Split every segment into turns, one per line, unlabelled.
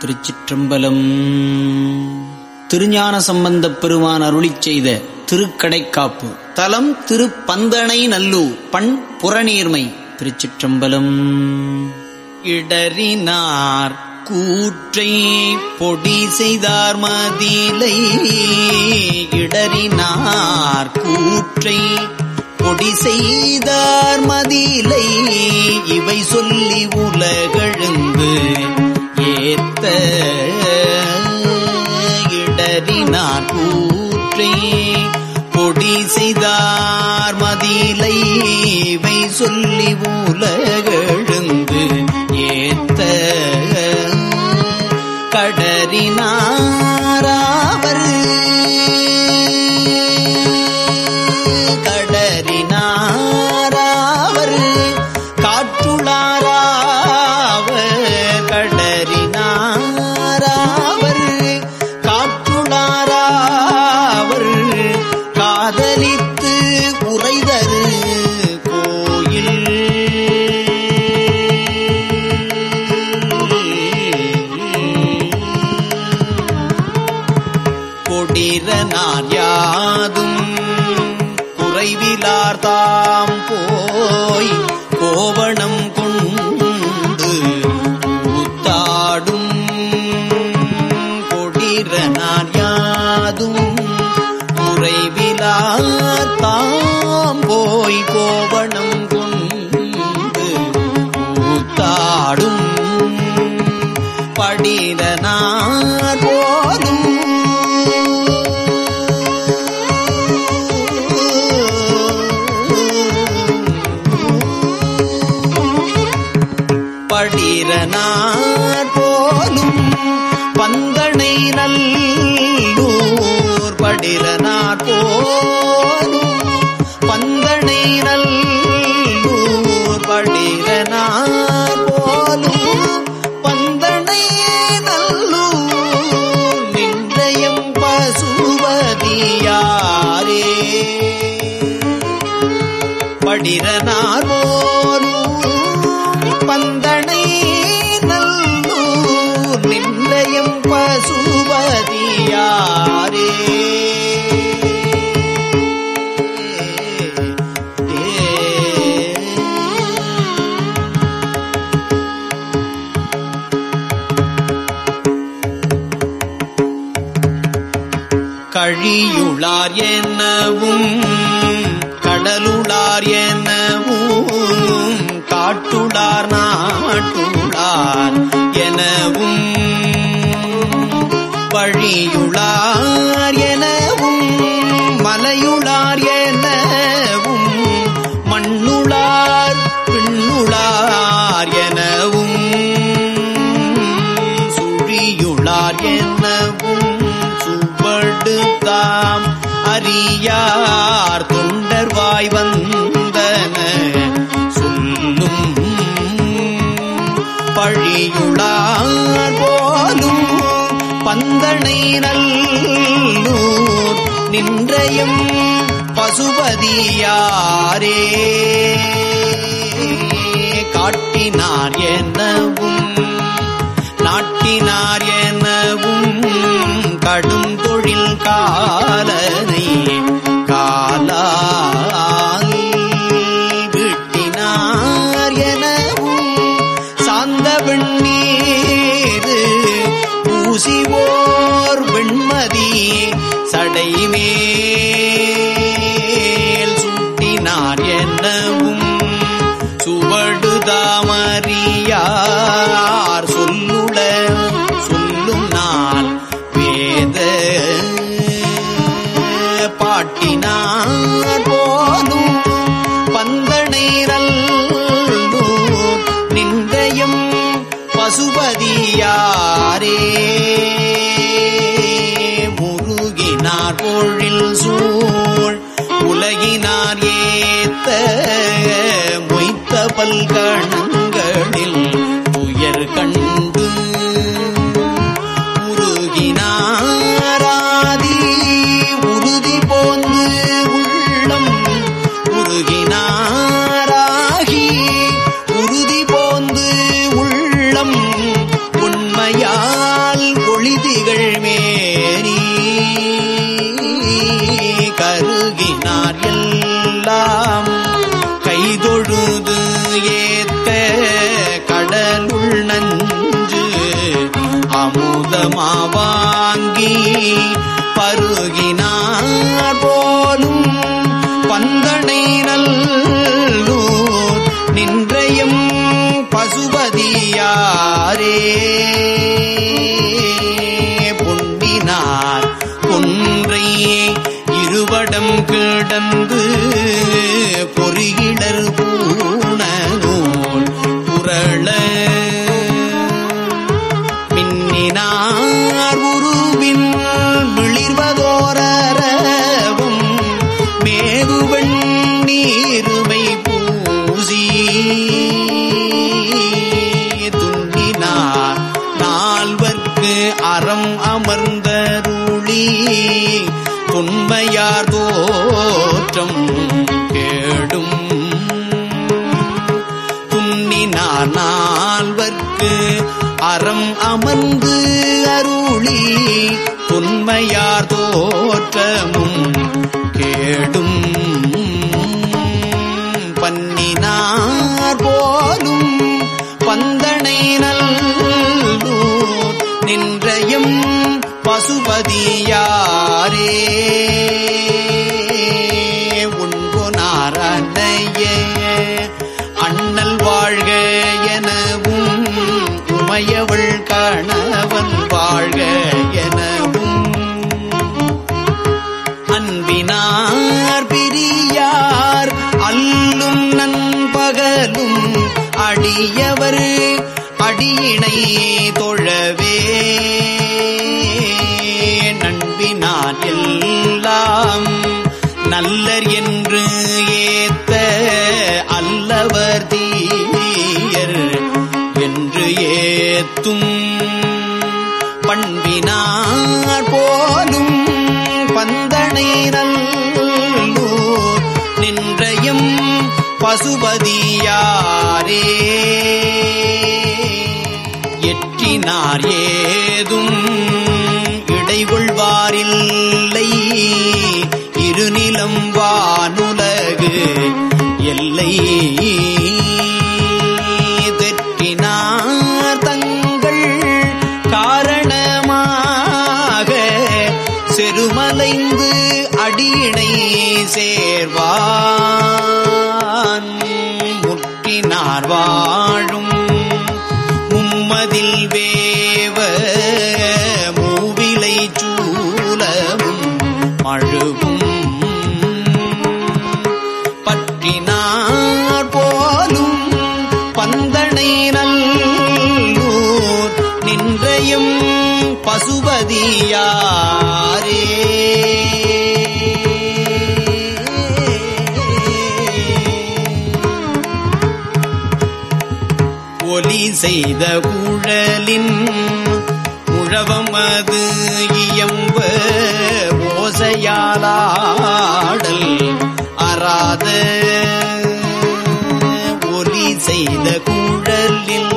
திருச்சிற்றம்பலம். திருஞான சம்பந்தப் பெருமான் அருளி செய்த திருக்கடைக்காப்பு. தலம் திருப்பந்தனை நல்லூர் பண் புறநீர்மை திருச்சிற்றம்பலம். இடறினார் கூற்றை பொடி செய்தார் மதிலை. இடறினார் கூற்றை பொடி செய்தார் மதிலை. இவை சொல்லி உலகழுந்து ஏத்த இடறினான் கூற்றே. பொடி செய்தார் மதிலை இவை சொல்லி உலகழுந்து ஏத்த. கடறினாராவர் உறைதரு கோயில். கொடிரனார் யாதும் குறைவிலார் தாம் போய் கோவணம் கொண்டு கூத்தாடும் கொடிர யாதும் குறைவிலார் தாம் போய் கோவணம் கொண்டு கூத்தாடும் படிதனார் போலும் படிரனார் போலும் பந்தனை நல்லூர் படிரனார் படிரனார் பந்தனை நல்லூர் நிலையம் பசுபதியாரே. கழியுளார் எனவும் கடலுளார் எனவும் காட்டுளார் நாட்டுளார் எனவும். வழியுளார் எனவும் மலையுளார் எனவும் மண்ணுளார் பின்னுளார் எனவும். சுழியுளார் எனவும் சுவடு தாம் அறியார் தொண்டர்வாய் வந்தன சொல்லும் பழியுளார் போலும் பந்தனை நல்லூர் நின்றையும் பசுபதியாரே. காட்டினார் எனவும் நாட்டினார் எனவும் கடும் தொழில் காலனை தாமறியார் சொல்லுள சொல்லும் நாள் வேத. பாட்டினார் போலும் பந்தனை நல்லூர் பசுபதியாரே. முருகினார் பொழில் சூழ் உலகினார் ஏத்த மொய்த்த பல்கணங்களில் பந்தனை நல்லூர் நின்றையும் பசுபதியாரே. பொன்னினார் ஒன்றை இருவடம் கிடந்து பொறியிடர் நால்வர்க்கு அறம் அமர்ந்து அருளி உண்மையார் தோற்றமும் கேடும் பன்னினார் போலும் பந்தனை நல்லூ நின்றயம் பசுபதியாரே. உண்பு அண்ணல் கணவன் வாழ்க எனவும். அன்பினார் பிரியார் அல்லும் நண்பகலும் அடியவர் அடியினை தொழவே. போலும் பந்தனை நல்லூர் நின்றையும் பசுபதியாரே. எற்றினார் ஏதும் இடைகொள்வாரில்லை. இருநிலம் வானுலகு எல்லை மழுவும். பற்றினார் போலும் பந்தனை நல்லூர் நின்றையும் பசுபதியாரே. ஒலி செய்த குழலின் உழவம் அது இயம்ப ஓசையாலாடல் அறாத ஒலி செய்த குழலில்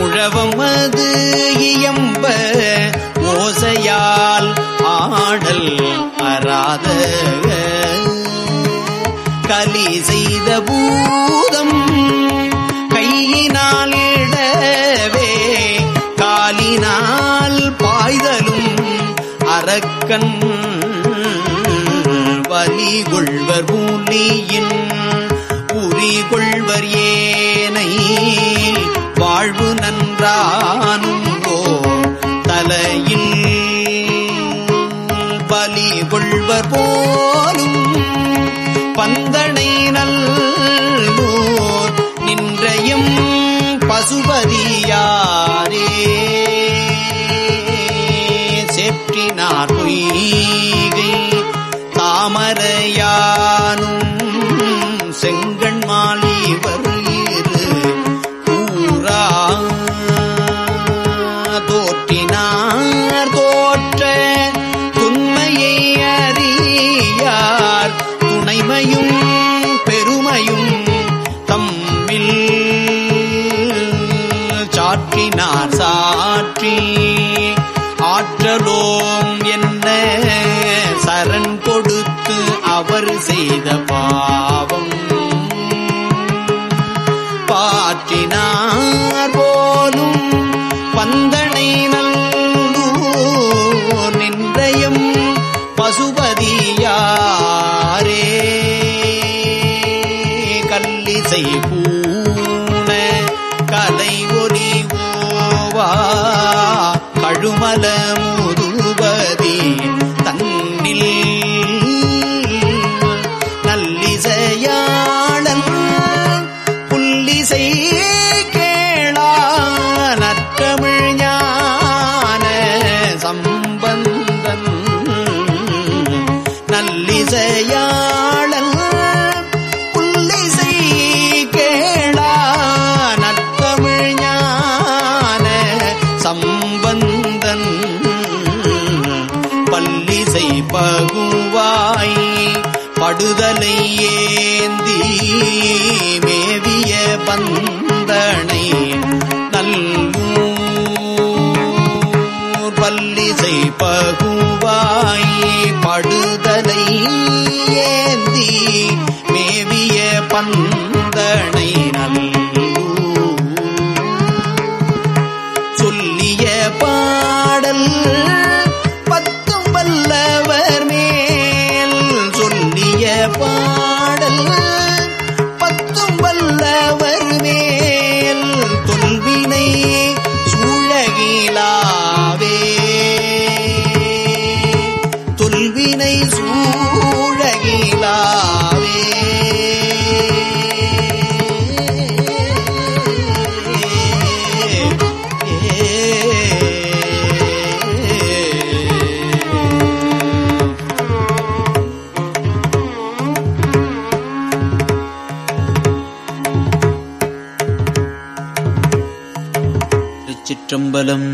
உழவம் அது இயம்ப ஓசையால் ஆடல் அறாத கலி செய்த பூத அரக்கன் வலி கொள்வர் பூலியின் உரி கொள்வர் ஏனை. வாழ்வு நன்றானும் தலையில் பலி கொள்வர் போ யானும் செங்கண் மாலி வருகிறு கூறா. தோற்றினார் தோற்ற துண்மையை அறியார். துணைமையும் பெருமையும் தம்மில் சாற்றினார் சாற்றி. ஆற்றலோம் என்ன சரண் கொடு அவர் செய்த பாவம். பாற்றினார் போலும் பந்தனை நல்லூர் நின்றயம் பசுபதியாரே. கல்லிசை பூ நல்லிசையாளன் புல்லிசை கேளா நற்றமிழ் ஞான சம்பந்தன் பல்லிசை பகுவாய் படுதலை ஏந்தி மேவிய பந்தனை நல்லூர் பல்லிசை பகுவாய் படுதலை திருச்சிற்றம்பலம்